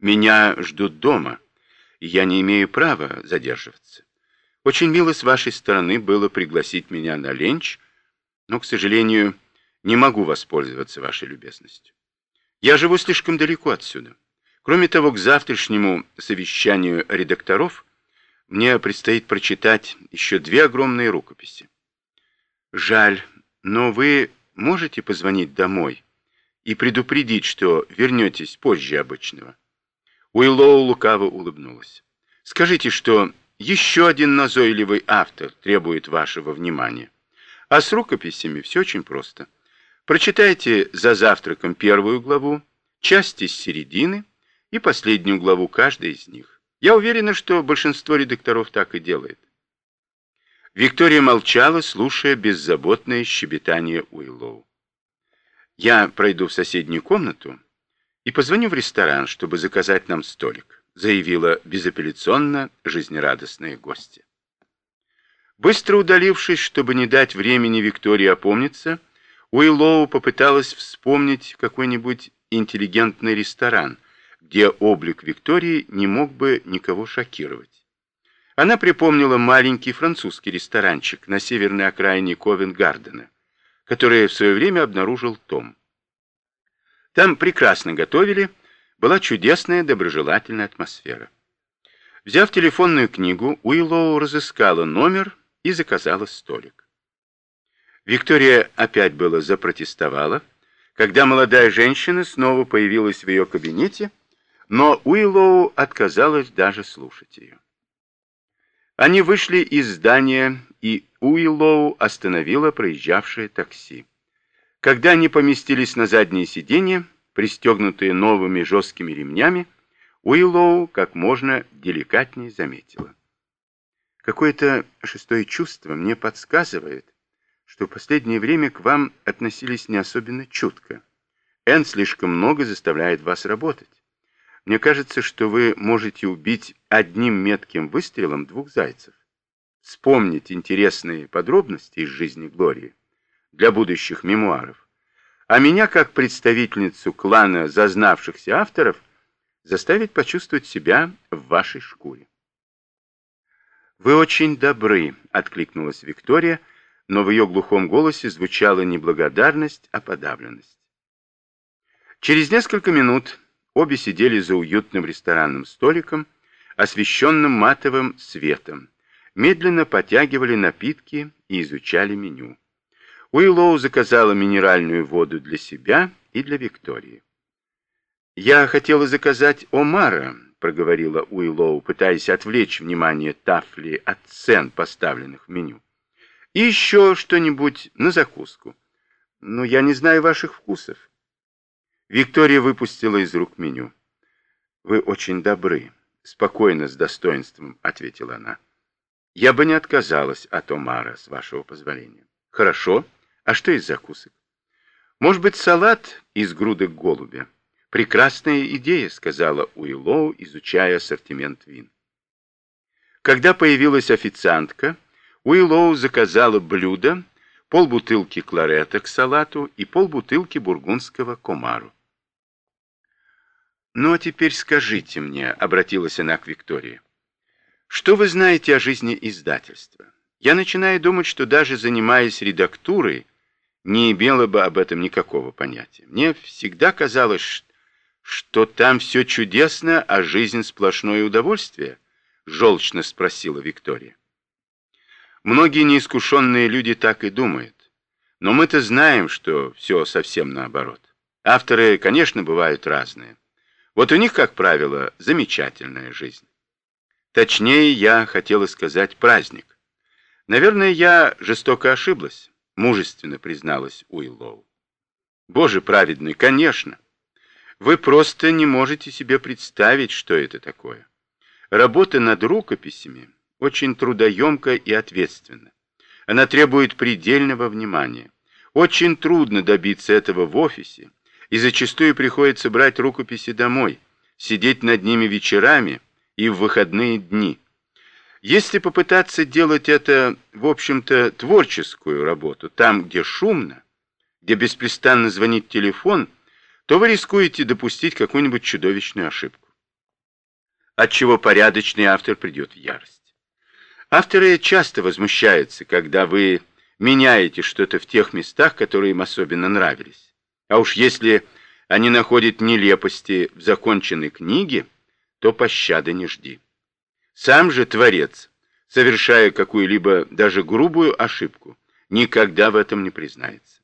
Меня ждут дома, я не имею права задерживаться. Очень мило с вашей стороны было пригласить меня на ленч, но, к сожалению, не могу воспользоваться вашей любезностью. Я живу слишком далеко отсюда. Кроме того, к завтрашнему совещанию редакторов мне предстоит прочитать еще две огромные рукописи. Жаль, но вы можете позвонить домой и предупредить, что вернетесь позже обычного? Уиллоу лукаво улыбнулась. Скажите, что еще один назойливый автор требует вашего внимания. А с рукописями все очень просто. Прочитайте за завтраком первую главу, часть из середины и последнюю главу каждой из них. Я уверена, что большинство редакторов так и делает. Виктория молчала, слушая беззаботное щебетание Уиллоу. «Я пройду в соседнюю комнату и позвоню в ресторан, чтобы заказать нам столик», заявила безапелляционно жизнерадостная гостья. Быстро удалившись, чтобы не дать времени Виктории опомниться, Уиллоу попыталась вспомнить какой-нибудь интеллигентный ресторан, где облик Виктории не мог бы никого шокировать. Она припомнила маленький французский ресторанчик на северной окраине Ковенгардена, который в свое время обнаружил Том. Там прекрасно готовили, была чудесная доброжелательная атмосфера. Взяв телефонную книгу, Уиллоу разыскала номер и заказала столик. Виктория опять было запротестовала, когда молодая женщина снова появилась в ее кабинете, но Уиллоу отказалась даже слушать ее. Они вышли из здания, и Уиллоу остановила проезжавшее такси. Когда они поместились на заднее сиденье, пристегнутые новыми жесткими ремнями, Уиллоу как можно деликатнее заметила. Какое-то шестое чувство мне подсказывает, что в последнее время к вам относились не особенно чутко. Энн слишком много заставляет вас работать. Мне кажется, что вы можете убить одним метким выстрелом двух зайцев. Вспомнить интересные подробности из жизни Глории для будущих мемуаров. А меня, как представительницу клана зазнавшихся авторов, заставить почувствовать себя в вашей шкуре. «Вы очень добры», — откликнулась Виктория, но в ее глухом голосе звучала не благодарность, а подавленность. Через несколько минут Обе сидели за уютным ресторанным столиком, освещенным матовым светом, медленно потягивали напитки и изучали меню. Уиллоу заказала минеральную воду для себя и для Виктории. «Я хотела заказать омара», — проговорила Уиллоу, пытаясь отвлечь внимание Тафли от цен, поставленных в меню. «И еще что-нибудь на закуску. Но я не знаю ваших вкусов». Виктория выпустила из рук меню. «Вы очень добры», — спокойно, с достоинством ответила она. «Я бы не отказалась от омара, с вашего позволения». «Хорошо. А что из закусок?» «Может быть, салат из грудок голубя?» «Прекрасная идея», — сказала Уиллоу, изучая ассортимент вин. Когда появилась официантка, Уиллоу заказала блюдо, полбутылки кларета к салату и полбутылки бургундского комару. «Ну, а теперь скажите мне», — обратилась она к Виктории, «что вы знаете о жизни издательства? Я начинаю думать, что даже занимаясь редактурой, не имела бы об этом никакого понятия. Мне всегда казалось, что там все чудесно, а жизнь сплошное удовольствие», — желчно спросила Виктория. Многие неискушенные люди так и думают. Но мы-то знаем, что все совсем наоборот. Авторы, конечно, бывают разные. Вот у них, как правило, замечательная жизнь. Точнее, я хотела сказать праздник. Наверное, я жестоко ошиблась, мужественно призналась Уиллоу. Боже праведный, конечно. Вы просто не можете себе представить, что это такое. Работа над рукописями очень трудоемка и ответственна. Она требует предельного внимания. Очень трудно добиться этого в офисе, и зачастую приходится брать рукописи домой, сидеть над ними вечерами и в выходные дни. Если попытаться делать это, в общем-то, творческую работу, там, где шумно, где беспрестанно звонит телефон, то вы рискуете допустить какую-нибудь чудовищную ошибку. отчего порядочный автор придет в ярость. Авторы часто возмущаются, когда вы меняете что-то в тех местах, которые им особенно нравились. А уж если они находят нелепости в законченной книге, то пощады не жди. Сам же Творец, совершая какую-либо даже грубую ошибку, никогда в этом не признается.